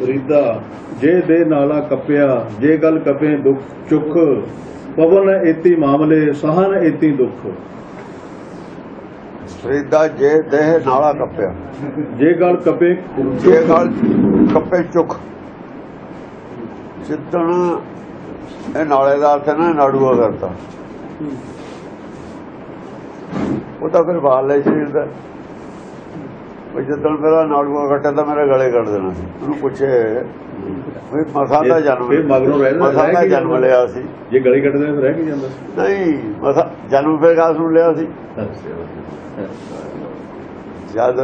ਫਰੀਦਾ ਜੇ ਦੇ ਨਾਲਾ ਕੱਪਿਆ ਜੇ ਗੱਲ ਕਪੇ ਦੁੱਖ ਚੁੱਖ ਪਵਨ ਏਤੀ ਮਾਮਲੇ ਸਹਨ ਏਤੀ ਦੁੱਖ। ਫਰੀਦਾ ਜੇ ਦੇਹ ਨਾਲਾ ਕੱਪਿਆ। ਜੇ ਗੱਲ ਕਪੇ ਜੇ ਗੱਲ ਕੱਪੇ ਚੁੱਕ। ਜਿੱਦਣ ਇਹ ਨਾਲੇ ਦਾ ਅਰਥ ਨਾ ਨਾੜੂਆ ਕਰਤਾ ਉਹ ਤਾਂ ਫਿਰ ਬਾਹਰ ਲੈ ਸਰੀਰ ਦਾ। ਵੀ ਜਿੱਦਣ ਮੇਰਾ ਨਾੜੂਆ ਕੱਟਿਆ ਤਾਂ ਮੇਰੇ ਗਲੇ ਕੱਟ ਦੇਣਾ ਸੀ। ਉਹਨੂੰ ਪੁੱਛੇ ਵੀ ਮਸਾ ਦਾ ਜਨਮ ਫਿਰ ਮਗਰੋਂ ਰਹਿ- ਮਸਾ ਦਾ ਜਨਮ ਜਾਂਦਾ? ਲਿਆ ਸੀ। ਜੇ ਗਲੀ ਕੱਟਦੇ ਫਿਰ ਰਹਿ ਕੇ ਜਾਂਦਾ। ਨਹੀਂ ਮਸਾ ਜਨਮ ਫਿਰ ਕਾਸ ਨੂੰ ਲਿਆ ਸੀ। ਜਦ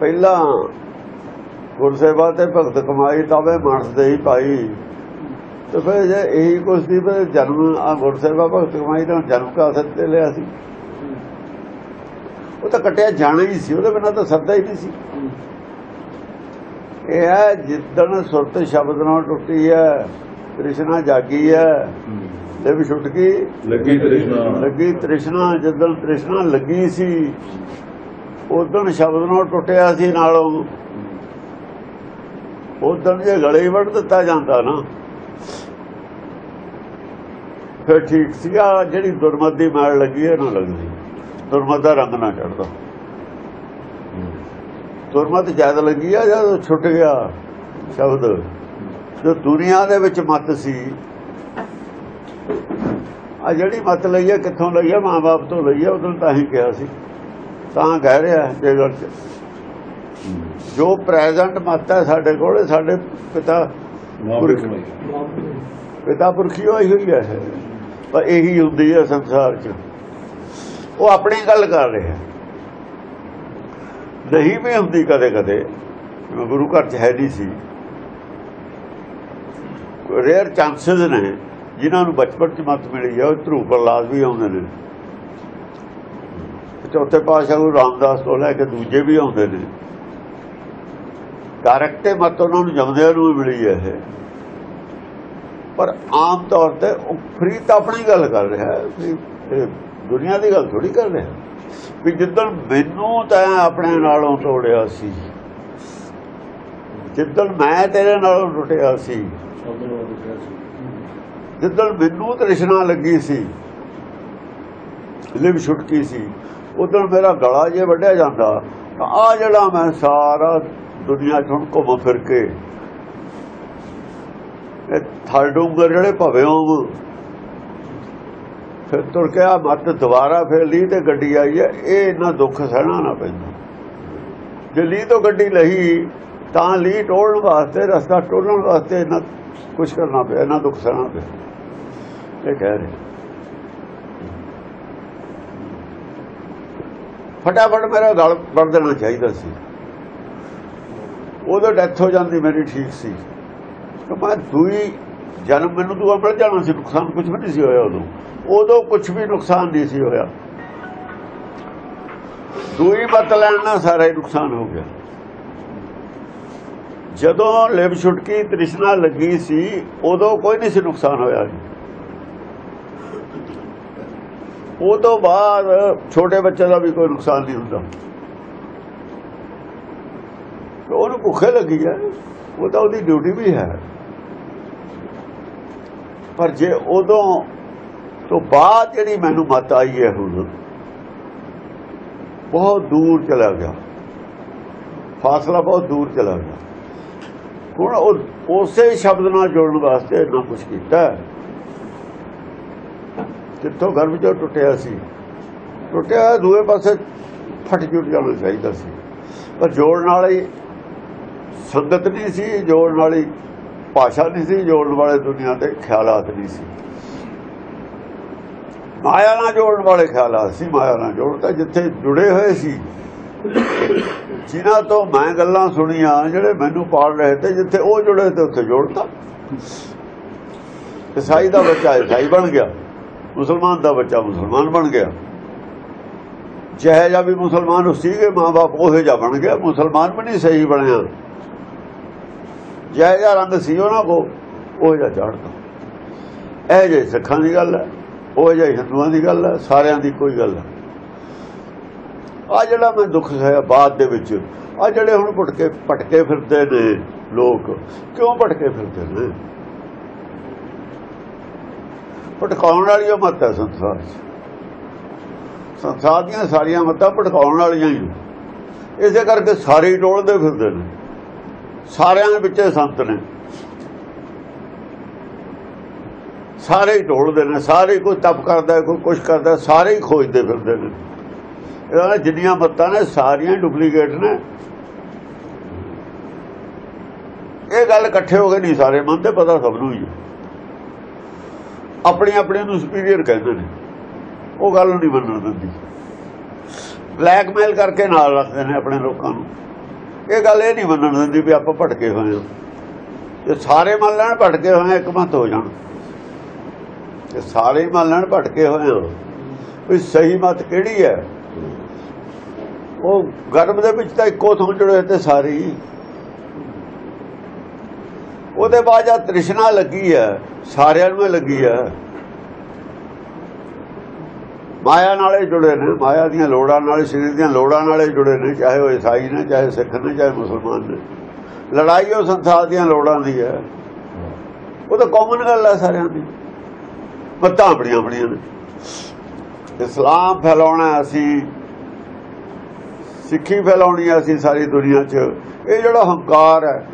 ਪਹਿਲਾਂ ਗੁਰਸੇਵਾ ਤੇ ਭਗਤ ਕਮਾਈ ਤਾਵੇ ਮਾਨਸ ਦੇ ਹੀ ਪਾਈ ਤੇ ਫਿਰ ਜੇ ਇਹੀ ਕੁਛ ਸੀ ਜਨਮ ਆ ਗੁਰਸੇਵਾ ਭਗਤ ਕਮਾਈ ਤਾਂ ਜਨਮ ਕਾ ਤੇ ਲਿਆ ਸੀ। ਉਹ ਤਾਂ ਕਟਿਆ ਜਾਣਾ ਹੀ ਸੀ ਉਹਦੇ ਬਿਨਾਂ ਤਾਂ ਸਰਦਾ ਹੀ ਨਹੀਂ ਸੀ। ਇਹ ਹੈ ਜਿੱਦਣ ਸੁਰਤ ਸ਼ਬਦ ਨਾਲ ਟੁੱਟੀ ਹੈ ਕ੍ਰਿਸ਼ਨਾ ਜਾਗੀ ਹੈ ਤੇ ਵੀ ਛੁੱਟ ਗਈ। ਲੱਗੀ ਤ੍ਰਿਸ਼ਨਾ। ਲੱਗੀ ਤ੍ਰਿਸ਼ਨਾ ਜਦੋਂ ਤ੍ਰਿਸ਼ਨਾ ਲੱਗੀ ਸੀ ਉਦੋਂ ਸ਼ਬਦ ਨਾਲ ਟੁੱਟਿਆ ਸੀ ਨਾਲੋਂ। ਉਦੋਂ ਜੇ ਗਲੇ ਵੱਢ ਦਿੱਤਾ ਜਾਂਦਾ ਨਾ। ਫਿਰ ਠੀਕ ਸੀ ਆ ਜਿਹੜੀ ਦੁਰਮਤ ਦੀ ਮਾਰ ਲੱਗੀ ਹੈ ਨਾ ਲੱਗਦੀ। ਦੁਰਮਤ ਦਾ ਰੰਗ ਨਾ ਚੜਦਾ। ਦੁਰਮਤ ਜ਼ਿਆਦਾ ਲੱਗੀ ਆ ਜਦ ਛੁੱਟ ਗਿਆ ਸ਼ਬਦ। ਜੋ ਦੁਨੀਆ ਦੇ ਵਿੱਚ ਮਤ ਸੀ ਆ ਜਿਹੜੀ ਮਤ ਲਈ ਹੈ ਕਿੱਥੋਂ ਲਈ ਹੈ ਮਾਂ-ਬਾਪ ਤੋਂ ਲਈ ਹੈ ਉਦੋਂ ਤਾਂ ਹੀ ਕਿਹਾ ਸੀ। ਤਾਂ ਕਹਿ ਰਿਹਾ ਇਹ ਗੱਲ ਜੋ ਪ੍ਰੈਜ਼ੈਂਟ ਮਤ ਹੈ ਸਾਡੇ ਕੋਲ ਸਾਡੇ ਪਿਤਾ ਪਿਤਾ ਪੁਰਖੀ ਹੋਈ ਹੋਈ ਹੈ ਪਰ ਇਹੀ ਹੁੰਦੀ ਹੈ ਸੰਸਾਰ 'ਚ। ਉਹ ਆਪਣੀ ਗੱਲ ਕਰ ਰਿਹਾ ਨਹੀਂ ਵੀ ਹੁੰਦੀ ਕਦੇ ਕਦੇ ਗੁਰੂ ਘਰ 'ਚ ਹੈ ਨਹੀਂ ਸੀ। ਰੇਅਰ ਚਾਂਸਸ ਨੇ, ਜਿਨ੍ਹਾਂ ਨੂੰ ਬਚਪਨ 'ਚ ਮਤ ਮਿਲੀ ਹੈ ਉਹ ਧਰੂ ਪ੍ਰਲਾਦ ਵੀ ਆਉਂਦੇ ਨੇ। ਚੌਥੇ ਪਾਤਸ਼ਾਹ ਗੁਰੂ ਰਾਮਦਾਸ ਤੋਂ ਲੈ ਕੇ ਦੂਜੇ ਵੀ ਆਉਂਦੇ ਨੇ। ਡਾਇਰੈਕਟ ਮਤ ਉਹਨਾਂ ਨੂੰ ਜਮਦਿਆਂ ਨੂੰ ਵੀ ਮਿਲੀ ਹੈ ਇਹ। ਪਰ ਆਮ ਤੌਰ ਤੇ ਉਹ ਫਰੀ ਤਾਂ ਆਪਣੀ ਗੱਲ ਕਰ ਰਿਹਾ ਹੈ ਵੀ ਦੁਨੀਆ ਦੀ ਗੱਲ ਥੋੜੀ ਕਰ ਰਿਹਾ ਵੀ ਜਿੱਦਣ ਮੈਨੂੰ ਤਾਂ ਆਪਣੇ ਨਾਲੋਂ ਤੋੜਿਆ ਸੀ। ਜਿੱਦਣ ਮੈਂ ਤੇਰੇ ਨਾਲੋਂ ਟੁੱਟਿਆ ਸੀ। ਜਿੱਦਣ ਮੈਨੂੰ ਤ੍ਰਿਸ਼ਨਾ ਲੱਗੀ ਸੀ। ਲਿਵ ਛੁਟਕੀ ਸੀ। ਉਦੋਂ ਮੇਰਾ ਗਲਾ ਜੇ ਵੱਢਿਆ ਜਾਂਦਾ ਤਾਂ ਆ ਜਿਹੜਾ ਮੈਂ ਸਾਰਾ ਦੁਨੀਆ ਚੋਂ ਘੁੰਮ ਫਿਰ ਕੇ ਇਹ ਥਲ ਡੂੰਗਰ ਜਿਹੜੇ ਭਵਿਓਂ ਫਿਰ ਤੁਰ ਕੇ ਆ ਮੱਤ ਦੁਬਾਰਾ ਫਿਰ ਲਈ ਤੇ ਗੱਡੀ ਆਈ ਹੈ। ਇਹ ਇੰਨਾ ਦੁੱਖ ਸਹਿਣਾ ਨਾ ਪੈਂਦਾ। ਜੇ ਲਈ ਤੋਂ ਗੱਡੀ ਲਈ, ਤਾਂ ਲਈ ਟੋਲਣ ਵਾਸਤੇ, ਰਸਤਾ ਟੋਲਣ ਵਾਸਤੇ ਇੰਨਾ ਕੁਝ ਕਰਨਾ ਪਿਆ, ਇੰਨਾ ਦੁੱਖ ਸਹਿਣਾ ਪਿਆ। ਇਹ ਕਹਿ ਰਹੇ। ਫਟਾਫਟ ਮੇਰਾ ਗਲ ਵੜ ਦੇਣਾ ਚਾਹੀਦਾ ਸੀ। ਉਦੋਂ ਡੈਥ ਹੋ ਜਾਂਦੀ, ਮੇਰੀ ਠੀਕ ਸੀ। ਤੇ ਮੈਂ ਦੂਈ ਜਨਮ ਮੈਨੂੰ ਦੂਆ ਮਿਲ ਜਾਣਾ ਸੀ, ਨੁਕਸਾਨ ਕੁਝ ਵੀ ਨਹੀਂ ਸੀ ਹੋਇਆ ਉਦੋਂ। ਉਦੋਂ ਕੁਝ ਵੀ ਨੁਕਸਾਨ ਨਹੀਂ ਸੀ ਹੋਇਆ। ਦੂਈ ਮਤ ਲੈਣ ਸਾਰਾ ਹੀ ਨੁਕਸਾਨ ਹੋ ਗਿਆ। ਜਦੋਂ ਲਿਵ ਛੁਟਕੀ ਤ੍ਰਿਸ਼ਨਾ ਲੱਗੀ ਸੀ, ਉਦੋਂ ਕੋਈ ਨਹੀਂ ਸੀ ਨੁਕਸਾਨ ਹੋਇਆ। ਜੀ ਉਹ ਤੋਂ ਬਾਅਦ ਛੋਟੇ ਬੱਚੇ ਦਾ ਵੀ ਕੋਈ ਨੁਕਸਾਨ ਨਹੀਂ ਹੁੰਦਾ। ਤੇ ਉਹਨੂੰ ਭੁੱਖੇ ਲੱਗੀ ਹੈ। ਉਹ ਤਾਂ ਉਹਦੀ ਡਿਊਟੀ ਵੀ ਹੈ। ਪਰ ਜੇ ਉਦੋਂ ਤੋਂ ਬਾਅਦ ਜਿਹੜੀ ਮੈਨੂੰ ਮਤ ਆਈ ਹੈ ਹੁਣ ਬਹੁਤ ਦੂਰ ਚਲਾ ਗਿਆ। ਫਾਸਲਾ ਬਹੁਤ ਦੂਰ ਚਲਾ ਗਿਆ। ਹੁਣ ਉਸੇ ਸ਼ਬਦ ਨਾਲ ਜੋੜਨ ਵਾਸਤੇ ਇੰਨਾ ਕੁਝ ਕੀਤਾ ਜਿੱਥੋਂ ਗਰਭ ਚੋਂ ਟੁੱਟਿਆ ਸੀ। ਟੁੱਟਿਆ ਦੂਏ ਪਾਸੇ ਫਟ ਜੁਟ ਜਾਣਾ ਚਾਹੀਦਾ ਸੀ। ਪਰ ਜੋੜਨ ਵਾਲੀ ਸੰਗਤ ਨਹੀਂ ਸੀ, ਜੋੜਨ ਵਾਲੀ ਭਾਸ਼ਾ ਨਹੀਂ ਸੀ, ਜੋੜਨ ਵਾਲੇ ਦੁਨੀਆ ਦੇ ਖਿਆਲਾਤ ਨਹੀਂ ਸੀ। ਮਾਇਆ ਨਾਲ ਜੋੜਨ ਵਾਲੇ ਖਿਆਲਾਤ ਸੀ, ਮਾਇਆ ਨਾਲ ਜੋੜਦਾ ਜਿੱਥੇ ਜੁੜੇ ਹੋਏ ਸੀ। ਜਿਨ੍ਹਾਂ ਤੋਂ ਮੈਂ ਗੱਲਾਂ ਸੁਣੀਆਂ, ਜਿਹੜੇ ਮੈਨੂੰ ਪਾਲ ਰਹੇ ਤੇ ਜਿੱਥੇ ਉਹ ਜੁੜੇ ਤੇ ਉੱਥੇ ਜੋੜਤਾ। ਈਸਾਈ ਦਾ ਬੱਚਾ ਈਸਾਈ ਬਣ ਗਿਆ। ਮੁਸਲਮਾਨ ਦਾ ਬੱਚਾ ਮੁਸਲਮਾਨ ਬਣ ਗਿਆ। ਜਿਹੇ ਜਿਹਾ ਵੀ ਮੁਸਲਮਾਨ ਉਹ ਸੀਗੇ, ਮਾਂ-ਬਾਪ ਉਹੇ ਜਿਹਾ ਬਣ ਗਿਆ। ਮੁਸਲਮਾਨ ਵੀ ਨਹੀਂ ਸਹੀ ਬਣਿਆ। ਜਿਹੇ ਜਿਹਾ ਰੰਗ ਸੀ ਉਹਨਾਂ ਕੋ ਉਹ ਜਿਹਾ ਚੜ੍ਹਦਾ ਇਹ ਜੇ ਸਿੱਖਾਂ ਦੀ ਗੱਲ ਹੈ, ਉਹ ਜਿਹਾ ਹਿੰਦੂਆਂ ਦੀ ਗੱਲ ਹੈ, ਸਾਰਿਆਂ ਦੀ ਕੋਈ ਗੱਲ ਹੈ। ਆ ਜਿਹੜਾ ਮੈਂ ਦੁੱਖ ਹੈ ਬਾਅਦ ਦੇ ਵਿੱਚ, ਆ ਜਿਹੜੇ ਹੁਣ ਭਟਕੇ ਭਟਕੇ ਫਿਰਦੇ ਨੇ ਲੋਕ, ਕਿਉਂ ਭਟਕੇ ਫਿਰਦੇ ਨੇ? ਭਟਕਾਉਣ ਵਾਲੀ ਉਹ ਮੱਤ ਹੈ ਸੰਸਾਰ ਸੰਸਾਰ ਦੀਆਂ ਸਾਰੀਆਂ ਮੱਤਾਂ ਭਟਕਾਉਣ ਵਾਲੀਆਂ ਹੀ ਇਸੇ ਕਰਕੇ ਸਾਰੇ ਹੀ ਟੋਲਦੇ ਫਿਰਦੇ ਨੇ। ਸਾਰਿਆਂ ਦੇ ਵਿੱਚੇ ਸੰਤ ਨੇ। ਸਾਰੇ ਹੀ ਟੋਲਦੇ ਨੇ, ਸਾਰੇ ਕੋਈ ਤਪ ਕਰਦਾ, ਕੋਈ ਕੁਛ ਕਰਦਾ, ਸਾਰੇ ਹੀ ਖੋਜਦੇ ਫਿਰਦੇ ਨੇ। ਇਹਨਾਂ ਜਿੰਨੀਆਂ ਮੱਤਾਂ ਨੇ, ਸਾਰੀਆਂ ਡੁਪਲੀਕੇਟ ਨੇ। ਇਹ ਗੱਲ ਇਕੱਠੇ ਹੋ ਕੇ ਨਹੀਂ ਸਾਰੇ ਮੰਨਦੇ ਪਤਾ ਸਭ ਨੂੰ ਹੀ ਹੈ। ਆਪਣੀ ਆਪਣੀ ਨੂੰ ਸੁਪੀਰੀਅਰ ਕਹਿੰਦੇ ਨੇ। ਉਹ ਗੱਲ ਨਹੀਂ ਮੰਨਣ ਦਿੰਦੀ। ਬਲੈਕਮੇਲ ਕਰਕੇ ਨਾਲ ਰੱਖਦੇ ਨੇ ਆਪਣੇ ਲੋਕਾਂ ਨੂੰ। ਇਹ ਗੱਲ ਇਹ ਨਹੀਂ ਮੰਨਣ ਦਿੰਦੀ ਵੀ ਆਪਾਂ ਭਟਕੇ ਹੋਏ ਹਾਂ। ਜੇ ਸਾਰੇ ਮੰਨ ਲੈਣ ਭਟਕੇ ਹੋਏ ਇੱਕ ਮਤ ਹੋ ਜਾਣ। ਜੇ ਸਾਰੇ ਮੰਨ ਲੈਣ ਭਟਕੇ ਹੋਏ ਹਾਂ, ਵੀ ਸਹੀ ਮਤ ਕਿਹੜੀ ਹੈ? ਉਹ ਗਰਭ ਦੇ ਵਿੱਚ ਤਾਂ ਇੱਕੋ ਥਾਂ ਜੁੜੇ ਤੇ ਸਾਰੇ ਉਹਦੇ ਬਾਅਦ ਜਦ ਤ੍ਰਿਸ਼ਨਾ ਲੱਗੀ ਹੈ, ਸਾਰਿਆਂ ਨੂੰ ਲੱਗੀ ਹੈ। ਮਾਇਆ ਨਾਲੇ ਜੁੜੇ ਨੇ, ਮਾਇਆ ਦੀਆਂ ਲੋੜਾਂ ਨਾਲ, ਸਰੀਰ ਦੀਆਂ ਲੋੜਾਂ ਨਾਲੇ ਜੁੜੇ ਨੇ, ਚਾਹੇ ਉਹ ਈਸਾਈ ਨੇ, ਚਾਹੇ ਸਿੱਖ ਨੇ, ਚਾਹੇ ਮੁਸਲਮਾਨ ਨੇ। ਲੜਾਈ ਉਹ ਸੰਸਾਰ ਦੀਆਂ ਲੋੜਾਂ ਦੀ ਹੈ। ਉਹ ਤਾਂ ਕਾਮਨ ਗੱਲ ਹੈ ਸਾਰਿਆਂ ਦੀ। ਪੱਤਾਂ ਆਪਣੀਆਂ ਆਪਣੀਆਂ ਨੇ। ਇਸਲਾਮ ਫੈਲਾਉਣਾ ਅਸੀਂ, ਸਿੱਖੀ ਫੈਲਾਉਣੀ ਹੈ ਅਸੀਂ ਸਾਰੀ ਦੁਨੀਆ 'ਚ। ਇਹ ਜਿਹੜਾ ਹੰਕਾਰ ਹੈ,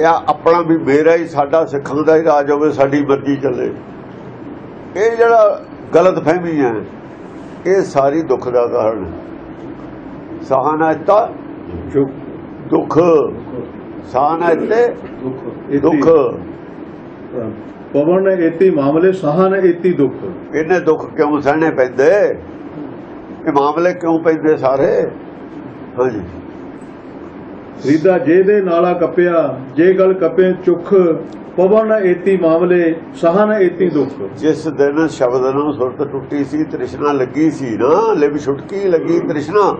ਇਹ ਆਪਣਾ ਵੀ ਮੇਰਾ ਹੀ, ਸਾਡਾ ਸਿੱਖਾਂ ਦਾ ਹੀ ਰਾਜ ਹੋਵੇ, ਸਾਡੀ ਮਰਜ਼ੀ ਚੱਲੇ। ਇਹ ਜਿਹੜਾ ਗਲਤ ਫਹਿਮੀ ਹੈ ਇਹ ਸਾਰੀ ਦੁੱਖ ਦਾ ਕਾਰਨ ਹੈ। ਸਹਾਨਤਾ ਦੁੱਖ। ਸਹਾਨਤੇ ਦੁੱਖ। ਦੁੱਖ। ਪਵਨ ਏਤੀ ਮਾਮਲੇ ਸਹਨ ਏਤੀ ਦੁੱਖ। ਇਹਨੇ ਦੁੱਖ ਕਿਉਂ ਸਹਿਣੇ ਪੈਂਦੇ? ਇਹ ਮਾਮਲੇ ਕਿਉਂ ਪੈਂਦੇ ਸਾਰੇ? ਹਾਂਜੀ। ਰੀਦਾ ਜੇ ਦੇ ਨਾਲਾ ਕੱਪਿਆ ਜੇ ਗਲ ਕੱਪੇ ਚੁੱਖ ਪਵਨ ਏਤੀ ਮਾਮਲੇ, ਸਹਨ ਏਤੀ ਦੁੱਖ। ਜਿਸ ਦਿਨ ਸ਼ਬਦ ਨੂੰ ਸੁਰਤ ਟੁੱਟੀ ਸੀ, ਤ੍ਰਿਸ਼ਨਾ ਲੱਗੀ ਸੀ ਨਾ ਲਿਬ ਛੁਟਕੀ ਲੱਗੀ ਤ੍ਰਿਸ਼ਨਾ,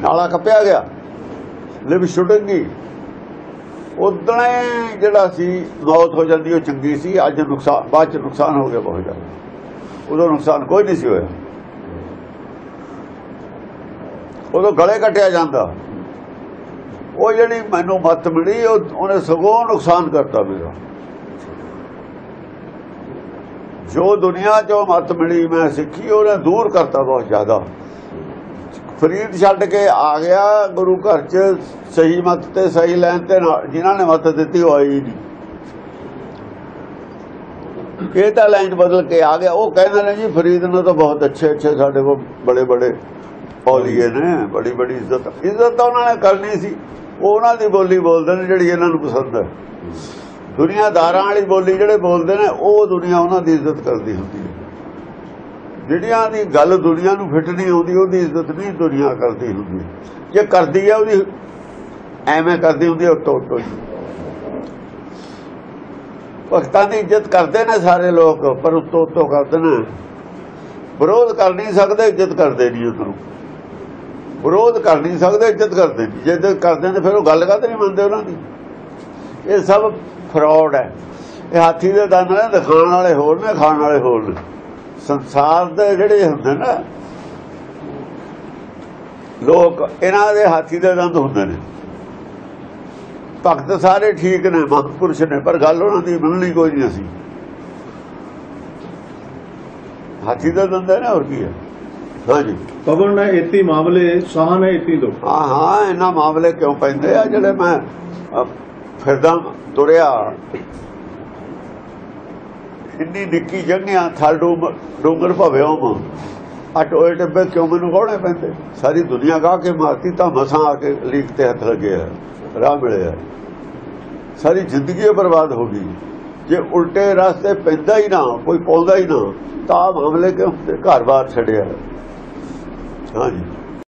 ਨਾਲਾ ਕੱਪਿਆ ਗਿਆ, ਲਿਵ ਛੁਟਕ ਗਈ ਉਦਣੇ ਜਿਹੜਾ ਸੀ, ਮੌਤ ਹੋ ਜਾਂਦੀ, ਉਹ ਚੰਗੀ ਸੀ, ਅੱਜ ਨੁਕਸਾਨ, ਬਾਅਦ ਚ ਨੁਕਸਾਨ ਹੋ ਗਿਆ ਬਹੁਤ ਜ਼ਿਆਦਾ। ਉਦੋਂ ਨੁਕਸਾਨ ਕੋਈ ਨਹੀਂ ਸੀ ਹੋਇਆ। ਉਦੋਂ ਗਲੇ ਕੱਟਿਆ ਜਾਂਦਾ। ਉਹ ਜਿਹੜੀ ਮੈਨੂੰ ਮੱਤ ਮਿਲੀ, ਉਹ ਉਹਨੇ ਸਗੋਂ ਨੁਕਸਾਨ ਕਰਤਾ ਮੇਰਾ। ਜੋ ਦੁਨੀਆ ਚੋਂ ਮਤ ਮਿਲੀ, ਮੈਂ ਸਿੱਖੀ, ਉਹਨੇ ਦੂਰ ਕਰਤਾ ਬਹੁਤ ਜ਼ਿਆਦਾ। ਫਰੀਦ ਛੱਡ ਕੇ ਆ ਗਿਆ ਗੁਰੂ ਘਰ ਚ, ਸਹੀ ਮਤ ਤੇ ਸਹੀ ਲੈਣ ਤੇ ਨਾਲ- ਜਿਨ੍ਹਾਂ ਨੇ ਮਤ ਦਿੱਤੀ, ਉਹ ਆਈ ਨਹੀਂ। ਇਹ ਤਾਂ ਲਾਈਨ ਬਦਲ ਕੇ ਆ ਗਿਆ। ਉਹ ਕਹਿੰਦੇ ਨੇ ਜੀ, ਫਰੀਦ ਨੇ ਤਾਂ ਬਹੁਤ ਅੱਛੇ ਅੱਛੇ ਸਾਡੇ ਕੋਲ ਬੜੇ ਬੜੇ ਔਲੀਏ ਨੇ, ਬੜੀ ਬੜੀ ਇੱਜ਼ਤ। ਇੱਜ਼ਤ ਤਾਂ ਉਹਨਾਂ ਨੇ ਕਰਨੀ ਸੀ। ਉਹਨਾਂ ਦੀ ਬੋਲੀ ਬੋਲਦੇ ਨੇ ਜਿਹੜੀ ਇਹਨਾਂ ਨੂੰ ਪਸੰਦ ਹੈ। ਦੁਨੀਆਦਾਰਾਂ ਵਾਲੀ ਬੋਲੀ ਜਿਹੜੇ ਬੋਲਦੇ ਨੇ, ਉਹ ਦੁਨੀਆ ਉਹਨਾਂ ਦੀ ਇੱਜ਼ਤ ਕਰਦੀ ਹੁੰਦੀ ਹੈ। ਜਿਹੜਿਆਂ ਦੀ ਗੱਲ ਦੁਨੀਆ ਨੂੰ ਫਿੱਟ ਨਹੀਂ ਆਉਂਦੀ, ਉਹਦੀ ਇੱਜ਼ਤ ਨਹੀਂ ਦੁਨੀਆ ਕਰਦੀ ਹੁੰਦੀ ਜੇ ਕਰਦੀ ਹੈ, ਉਹਦੀ ਐਵੇਂ ਕਰਦੀ ਹੁੰਦੀ ਹੈ, ਉੱਤੋਂ ਹੀ। ਭਗਤਾਂ ਦੀ ਇੱਜ਼ਤ ਕਰਦੇ ਨੇ ਸਾਰੇ ਲੋਕ, ਪਰ ਉੱਤੋਂ ਉਤੋਂ ਕਰਦੇ ਨੇ। ਵਿਰੋਧ ਕਰ ਨਹੀਂ ਸਕਦੇ, ਇੱਜ਼ਤ ਕਰਦੇ ਨਹੀਂ ਉਹਨੂੰ ਵਿਰੋਧ ਕਰ ਨਹੀਂ ਸਕਦੇ, ਇੱਜ਼ਤ ਕਰਦੇ ਨਹੀਂ। ਜੇ ਇੱਜ਼ਤ ਕਰਦੇ ਨੇ, ਫਿਰ ਉਹ ਗੱਲ ਕਾਹਤੇ ਨਹੀਂ ਮੰਨਦੇ ਉਹਨਾਂ ਦੀ। ਇਹ ਸਭ ਫਰਾਡ ਹੈ। ਇਹ ਹਾਥੀ ਦੇ ਦੰਦ ਨੇ ਦਿਖਾਉਣ ਵਾਲੇ ਹੋਰ ਨੇ ਖਾਣ ਵਾਲੇ ਹੋਰ ਨੇ। ਸੰਸਾਰ ਦੇ ਜਿਹੜੇ ਹੁੰਦੇ ਨਾ ਲੋਕ ਇਹਨਾਂ ਦੇ ਹਾਥੀ ਦੇ ਦੰਦ ਹੁੰਦੇ ਨੇ। ਭਗਤ ਸਾਰੇ ਠੀਕ ਨੇ ਮਹਾਂਪੁਰਸ਼ ਨੇ ਪਰ ਗੱਲ ਉਹਨਾਂ ਦੀ ਮੰਨਣੀ ਕੋਈ ਨਹੀਂ ਅਸੀਂ। ਹਾਥੀ ਦਾ ਦੰਦ ਹੈ ਨਾ ਹੋਰ ਕੀ ਹੈ? ਹਾਂਜੀ। ਪਵਨ ਏਤੀ ਮਾਮਲੇ ਸਹਨ ਏਤੀ ਦੁੱਖ। ਹਾਂ ਹਾਂ ਇਹਨਾਂ ਮਾਮਲੇ ਕਿਉਂ ਪੈਂਦੇ ਆ? ਜਿਹੜੇ ਮੈਂ ਫਿਰਦਾ ਤੁਰਿਆ। ਇੰਨੀ ਨਿੱਕੀ ਜੰਗਿਆ ਥਲ ਡੂੰਗ- ਭਵਿਓ ਮ ਆ ਟੱਬੇ ਕਿਉਂ ਮੈਨੂੰ ਕੋਣੇ ਪੈਂਦੇ? ਸਾਰੀ ਦੁਨੀਆ ਗਾ ਕੇ ਮਾਰਤੀ, ਤਾਂ ਮਸਾਂ ਆ ਕੇ ਲੀਕ ਤੇ ਹੱਥ ਲੱਗਿਆ ਰਾਹ ਮਿਲਿਆ ਸਾਰੀ ਜ਼ਿੰਦਗੀ ਬਰਬਾਦ ਹੋ ਗਈ। ਜੇ ਉਲਟੇ ਰਸਤੇ ਪੈਂਦਾ ਹੀ ਨਾ, ਕੋਈ ਪਾਉਂਦਾ ਹੀ ਨਾ, ਤਾਂ ਆਹ ਮਾਮਲੇ ਕਿਉਂ? ਘਰ-ਬਾਰ ਛੱਡਿਆ। ਹਾਂਜੀ।